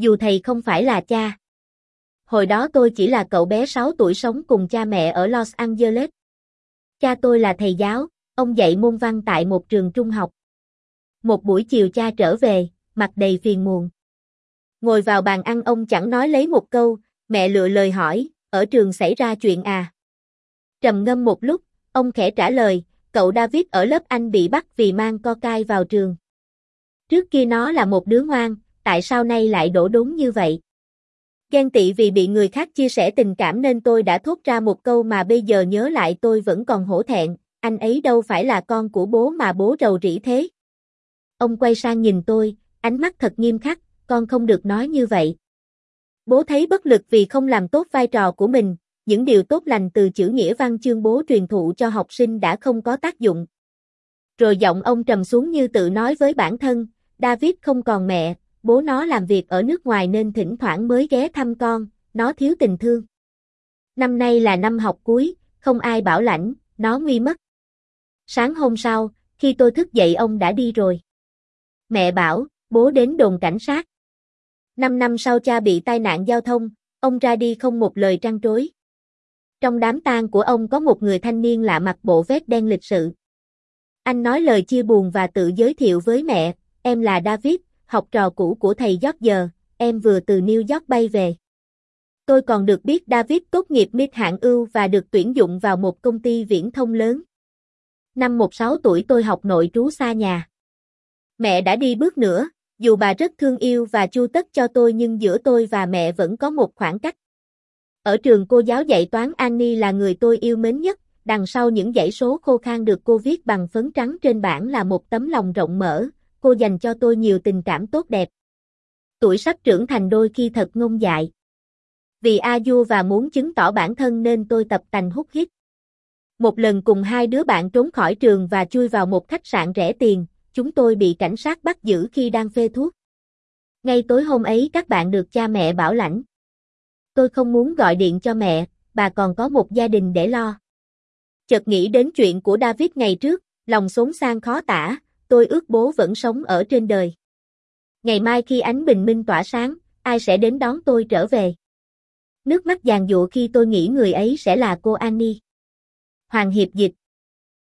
Dù thầy không phải là cha. Hồi đó tôi chỉ là cậu bé 6 tuổi sống cùng cha mẹ ở Los Angeles. Cha tôi là thầy giáo, ông dạy môn văn tại một trường trung học. Một buổi chiều cha trở về, mặt đầy phiền muộn. Ngồi vào bàn ăn ông chẳng nói lấy một câu, mẹ lựa lời hỏi, ở trường xảy ra chuyện à? Trầm ngâm một lúc, ông khẽ trả lời, cậu David ở lớp anh bị bắt vì mang cocaine vào trường. Trước kia nó là một đứa ngoan, tại sao nay lại đổ đốn như vậy? Ghen tị vì bị người khác chia sẻ tình cảm nên tôi đã thốt ra một câu mà bây giờ nhớ lại tôi vẫn còn hổ thẹn, anh ấy đâu phải là con của bố mà bố rầu rĩ thế. Ông quay sang nhìn tôi, ánh mắt thật nghiêm khắc, con không được nói như vậy. Bố thấy bất lực vì không làm tốt vai trò của mình, những điều tốt lành từ chữ nghĩa văn chương bố truyền thụ cho học sinh đã không có tác dụng. Rồi giọng ông trầm xuống như tự nói với bản thân, David không còn mẹ, bố nó làm việc ở nước ngoài nên thỉnh thoảng mới ghé thăm con, nó thiếu tình thương. Năm nay là năm học cuối, không ai bảo lãnh, nó nguy mất. Sáng hôm sau, khi tôi thức dậy ông đã đi rồi. Mẹ bảo, bố đến đồn cảnh sát. Năm năm sau cha bị tai nạn giao thông, ông ra đi không một lời trăn trối. Trong đám tang của ông có một người thanh niên lạ mặt bộ vest đen lịch sự. Anh nói lời chia buồn và tự giới thiệu với mẹ, em là David, học trò cũ của thầy George, em vừa từ New York bay về. Tôi còn được biết David tốt nghiệp mid hạng ưu và được tuyển dụng vào một công ty viễn thông lớn. Năm 16 tuổi tôi học nội trú xa nhà. Mẹ đã đi bước nữa, dù bà rất thương yêu và chu tất cho tôi nhưng giữa tôi và mẹ vẫn có một khoảng cách. Ở trường cô giáo dạy toán Annie là người tôi yêu mến nhất, đằng sau những dãy số khô khan được cô viết bằng phấn trắng trên bảng là một tấm lòng rộng mở, cô dành cho tôi nhiều tình cảm tốt đẹp. Tuổi sắp trưởng thành đôi khi thật ngông dại. Vì A Du và muốn chứng tỏ bản thân nên tôi tập tành hút hít. Một lần cùng hai đứa bạn trốn khỏi trường và chui vào một khách sạn rẻ tiền, chúng tôi bị cảnh sát bắt giữ khi đang phê thuốc. Ngay tối hôm ấy các bạn được cha mẹ bảo lãnh. Tôi không muốn gọi điện cho mẹ, bà còn có một gia đình để lo. Chợt nghĩ đến chuyện của David ngày trước, lòng xốn sang khó tả, tôi ước bố vẫn sống ở trên đời. Ngày mai khi ánh bình minh tỏa sáng, ai sẽ đến đón tôi trở về? Nước mắt giàn dụa khi tôi nghĩ người ấy sẽ là cô Annie. Hoàng Hiệp Dịch